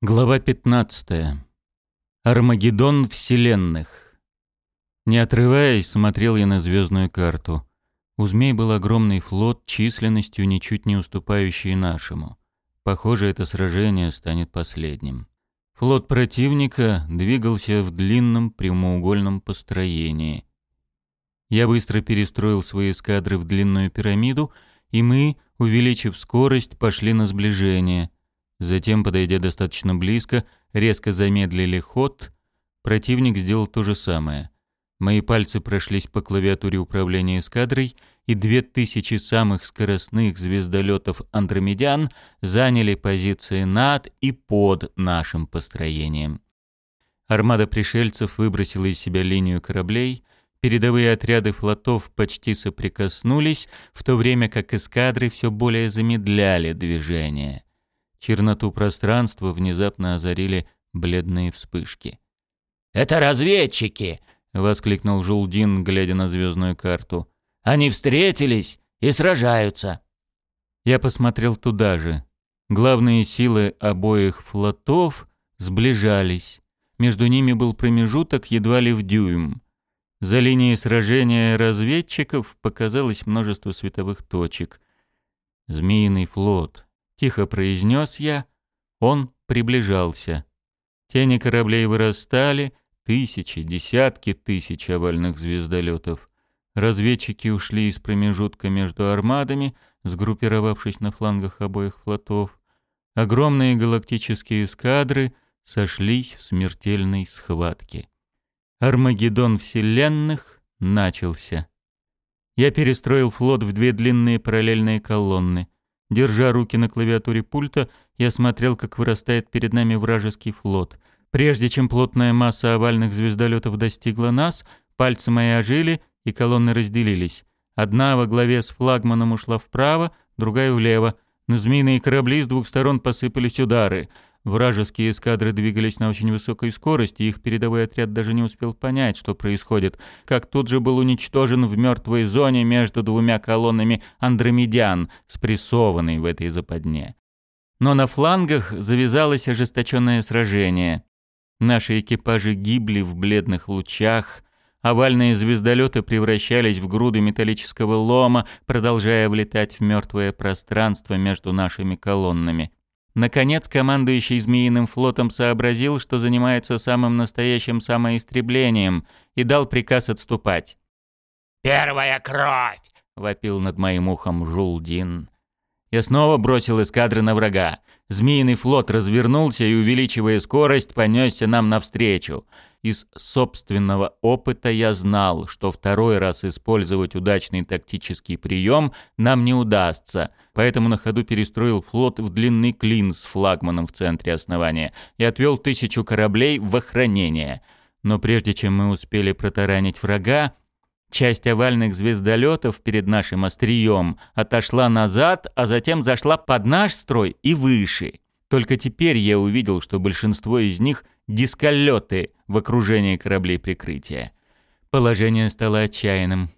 Глава 15. Армагеддон вселенных. Не отрываясь, смотрел я на звездную карту. У змей был огромный флот, численностью ничуть не уступающий нашему. Похоже, это сражение станет последним. Флот противника двигался в длинном прямоугольном построении. Я быстро перестроил свои эскадры в длинную пирамиду, и мы, увеличив скорость, пошли на сближение — Затем, подойдя достаточно близко, резко замедлили ход. Противник сделал то же самое. Мои пальцы прошлись по клавиатуре управления эскадрой, и две тысячи самых скоростных звездолетов «Андромедян» заняли позиции над и под нашим построением. Армада пришельцев выбросила из себя линию кораблей, передовые отряды флотов почти соприкоснулись, в то время как эскадры все более замедляли движение. Черноту пространства внезапно озарили бледные вспышки. «Это разведчики!» — воскликнул Жулдин, глядя на звездную карту. «Они встретились и сражаются!» Я посмотрел туда же. Главные силы обоих флотов сближались. Между ними был промежуток едва ли в дюйм. За линией сражения разведчиков показалось множество световых точек. Змеиный флот — Тихо произнес я. Он приближался. Тени кораблей вырастали, тысячи, десятки тысяч овальных звездолетов. Разведчики ушли из промежутка между армадами, сгруппировавшись на флангах обоих флотов. Огромные галактические эскадры сошлись в смертельной схватке. Армагеддон вселенных начался. Я перестроил флот в две длинные параллельные колонны — Держа руки на клавиатуре пульта, я смотрел, как вырастает перед нами вражеский флот. Прежде чем плотная масса овальных звездолетов достигла нас, пальцы мои ожили, и колонны разделились. Одна во главе с флагманом ушла вправо, другая влево. На змеиные корабли с двух сторон посыпались удары — Вражеские эскадры двигались на очень высокой скорости, их передовой отряд даже не успел понять, что происходит, как тут же был уничтожен в мертвой зоне между двумя колоннами андромедян, спрессованный в этой западне. Но на флангах завязалось ожесточенное сражение. Наши экипажи гибли в бледных лучах, овальные звездолеты превращались в груды металлического лома, продолжая влетать в мертвое пространство между нашими колоннами. Наконец, командующий Змеиным флотом сообразил, что занимается самым настоящим самоистреблением, и дал приказ отступать. «Первая кровь!» — вопил над моим ухом Жулдин. Я снова бросил эскадры на врага. Змеиный флот развернулся и, увеличивая скорость, понесся нам навстречу. Из собственного опыта я знал, что второй раз использовать удачный тактический прием нам не удастся, поэтому на ходу перестроил флот в длинный клин с флагманом в центре основания и отвел тысячу кораблей в охранение. Но прежде чем мы успели протаранить врага, Часть овальных звездолетов перед нашим острием отошла назад, а затем зашла под наш строй и выше. Только теперь я увидел, что большинство из них — дисколеты в окружении кораблей прикрытия. Положение стало отчаянным.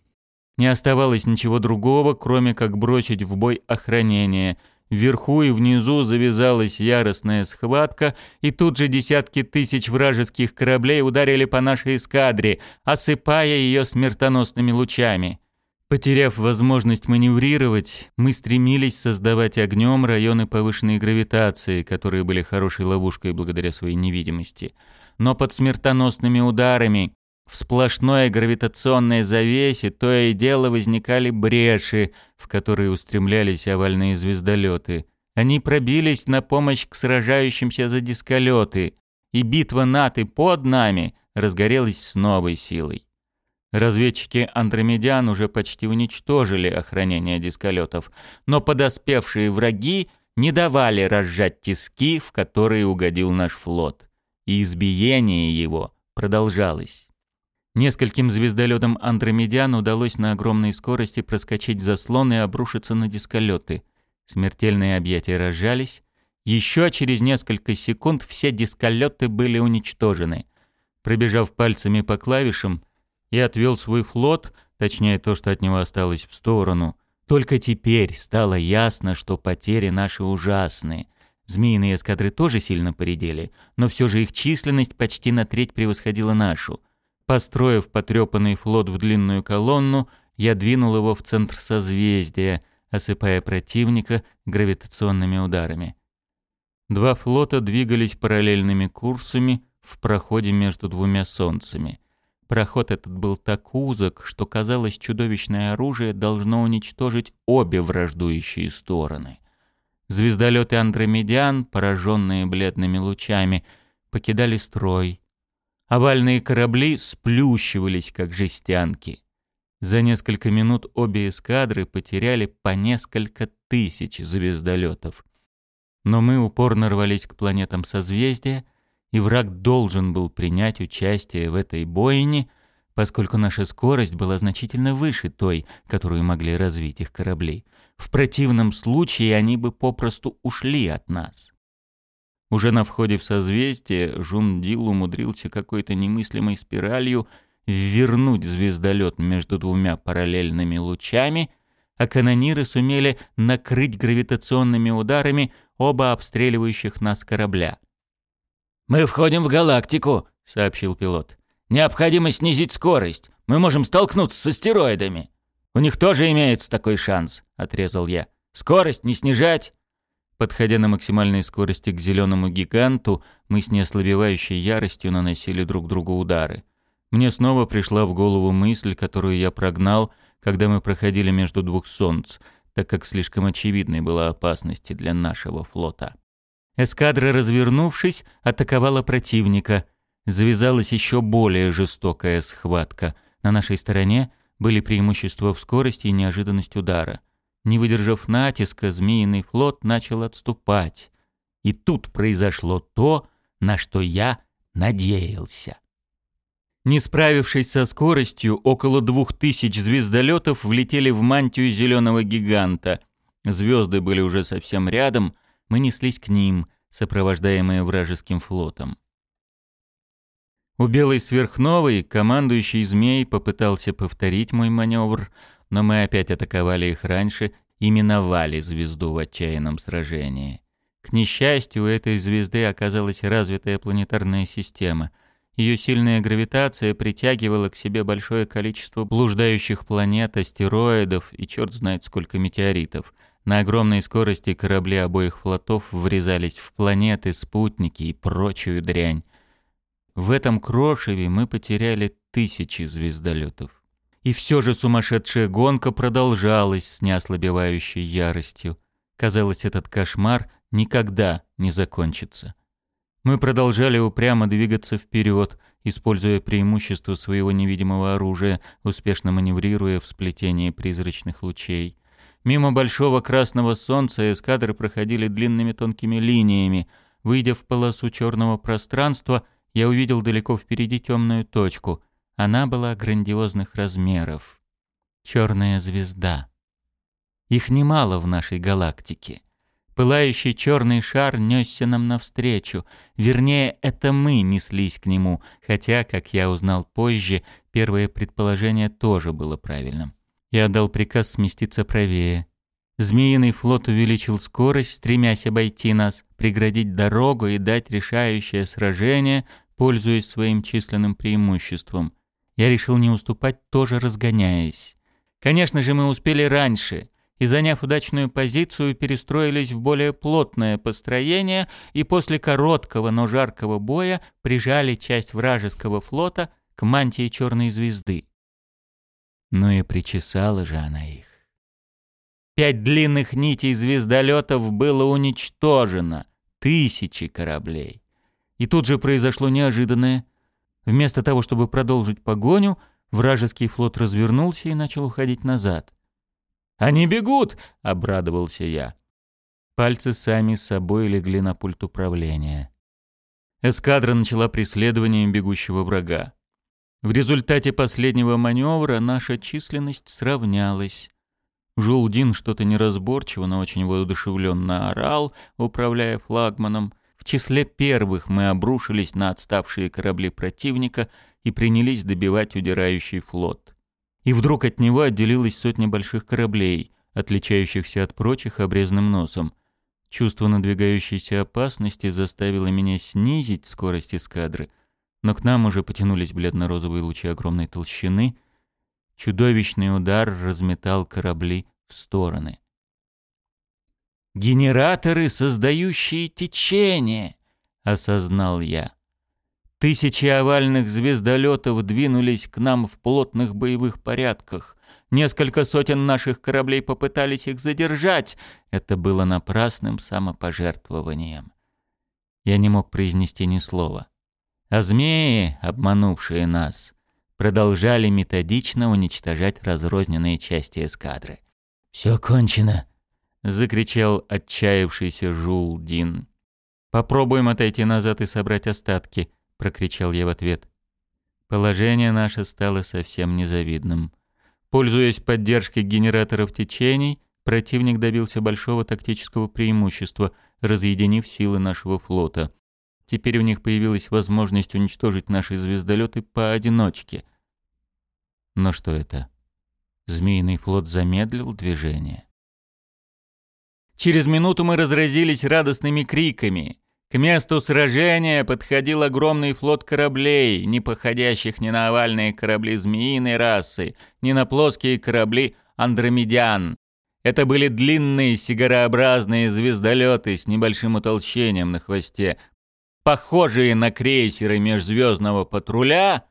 Не оставалось ничего другого, кроме как бросить в бой охранение. Вверху и внизу завязалась яростная схватка, и тут же десятки тысяч вражеских кораблей ударили по нашей эскадре, осыпая ее смертоносными лучами. Потеряв возможность маневрировать, мы стремились создавать огнем районы повышенной гравитации, которые были хорошей ловушкой благодаря своей невидимости. Но под смертоносными ударами в сплошной гравитационной завесе то и дело возникали бреши, в которые устремлялись овальные звездолеты. Они пробились на помощь к сражающимся за дисколеты, и битва над и под нами разгорелась с новой силой. Разведчики Андромедян уже почти уничтожили охранение дисколетов, но подоспевшие враги не давали разжать тиски, в которые угодил наш флот, и избиение его продолжалось. Нескольким звездолетам Андромедян удалось на огромной скорости проскочить заслон и обрушиться на дисколеты. Смертельные объятия разжались. Еще через несколько секунд все дисколеты были уничтожены. Пробежав пальцами по клавишам, и отвел свой флот, точнее то, что от него осталось, в сторону. Только теперь стало ясно, что потери наши ужасны. Змеиные эскадры тоже сильно поредели, но все же их численность почти на треть превосходила нашу. Построив потрепанный флот в длинную колонну, я двинул его в центр созвездия, осыпая противника гравитационными ударами. Два флота двигались параллельными курсами в проходе между двумя солнцами. Проход этот был так узок, что казалось, чудовищное оружие должно уничтожить обе враждующие стороны. Звездолеты Андромедиан, пораженные бледными лучами, покидали строй. Овальные корабли сплющивались, как жестянки. За несколько минут обе эскадры потеряли по несколько тысяч звездолетов. Но мы упорно рвались к планетам созвездия, и враг должен был принять участие в этой бойне, поскольку наша скорость была значительно выше той, которую могли развить их корабли. В противном случае они бы попросту ушли от нас. Уже на входе в созвездие Жундил умудрился какой-то немыслимой спиралью вернуть звездолет между двумя параллельными лучами, а канониры сумели накрыть гравитационными ударами оба обстреливающих нас корабля. «Мы входим в галактику», — сообщил пилот. «Необходимо снизить скорость. Мы можем столкнуться с астероидами». «У них тоже имеется такой шанс», — отрезал я. «Скорость не снижать». Подходя на максимальной скорости к зеленому гиганту, мы с неослабевающей яростью наносили друг другу удары. Мне снова пришла в голову мысль, которую я прогнал, когда мы проходили между двух солнц, так как слишком очевидной была опасность для нашего флота. Эскадра, развернувшись, атаковала противника. Завязалась еще более жестокая схватка. На нашей стороне были преимущества в скорости и неожиданность удара. Не выдержав натиска, змеиный флот начал отступать. И тут произошло то, на что я надеялся. Не справившись со скоростью, около двух тысяч звездолетов влетели в мантию зеленого гиганта. Звезды были уже совсем рядом, мы неслись к ним, сопровождаемые вражеским флотом. У белой сверхновой командующий змей попытался повторить мой маневр, но мы опять атаковали их раньше и миновали звезду в отчаянном сражении. К несчастью, у этой звезды оказалась развитая планетарная система. Ее сильная гравитация притягивала к себе большое количество блуждающих планет, астероидов и черт знает сколько метеоритов. На огромной скорости корабли обоих флотов врезались в планеты, спутники и прочую дрянь. В этом крошеве мы потеряли тысячи звездолетов. И все же сумасшедшая гонка продолжалась с неослабевающей яростью. Казалось, этот кошмар никогда не закончится. Мы продолжали упрямо двигаться вперед, используя преимущество своего невидимого оружия, успешно маневрируя в сплетении призрачных лучей. Мимо большого красного солнца эскадры проходили длинными тонкими линиями. Выйдя в полосу черного пространства, я увидел далеко впереди темную точку. Она была грандиозных размеров. Черная звезда. Их немало в нашей галактике. Пылающий черный шар несся нам навстречу. Вернее, это мы неслись к нему, хотя, как я узнал позже, первое предположение тоже было правильным. Я отдал приказ сместиться правее. Змеиный флот увеличил скорость, стремясь обойти нас, преградить дорогу и дать решающее сражение, пользуясь своим численным преимуществом. Я решил не уступать, тоже разгоняясь. Конечно же, мы успели раньше — и, заняв удачную позицию, перестроились в более плотное построение и после короткого, но жаркого боя прижали часть вражеского флота к мантии черной звезды. Ну и причесала же она их. Пять длинных нитей звездолетов было уничтожено, тысячи кораблей. И тут же произошло неожиданное. Вместо того, чтобы продолжить погоню, вражеский флот развернулся и начал уходить назад. «Они бегут!» — обрадовался я. Пальцы сами собой легли на пульт управления. Эскадра начала преследование бегущего врага. В результате последнего маневра наша численность сравнялась. Жулдин что-то неразборчиво, но очень воодушевленно орал, управляя флагманом. В числе первых мы обрушились на отставшие корабли противника и принялись добивать удирающий флот и вдруг от него отделилась сотня больших кораблей, отличающихся от прочих обрезанным носом. Чувство надвигающейся опасности заставило меня снизить скорость эскадры, но к нам уже потянулись бледно-розовые лучи огромной толщины. Чудовищный удар разметал корабли в стороны. «Генераторы, создающие течение!» — осознал я. Тысячи овальных звездолетов двинулись к нам в плотных боевых порядках. Несколько сотен наших кораблей попытались их задержать. Это было напрасным самопожертвованием. Я не мог произнести ни слова. А змеи, обманувшие нас, продолжали методично уничтожать разрозненные части эскадры. «Все кончено!» — закричал отчаявшийся Жул-Дин. «Попробуем отойти назад и собрать остатки», — прокричал я в ответ. Положение наше стало совсем незавидным. Пользуясь поддержкой генераторов течений, противник добился большого тактического преимущества, разъединив силы нашего флота. Теперь у них появилась возможность уничтожить наши звездолеты поодиночке. Но что это? Змеиный флот замедлил движение. Через минуту мы разразились радостными криками. К месту сражения подходил огромный флот кораблей, не походящих ни на овальные корабли змеиной расы, ни на плоские корабли андромедян. Это были длинные сигарообразные звездолеты с небольшим утолщением на хвосте, похожие на крейсеры межзвездного патруля,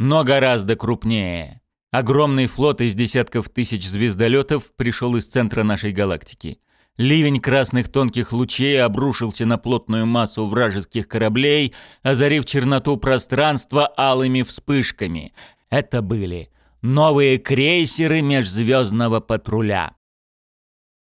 но гораздо крупнее. Огромный флот из десятков тысяч звездолетов пришел из центра нашей галактики. Ливень красных тонких лучей обрушился на плотную массу вражеских кораблей, озарив черноту пространства алыми вспышками. Это были новые крейсеры межзвездного патруля.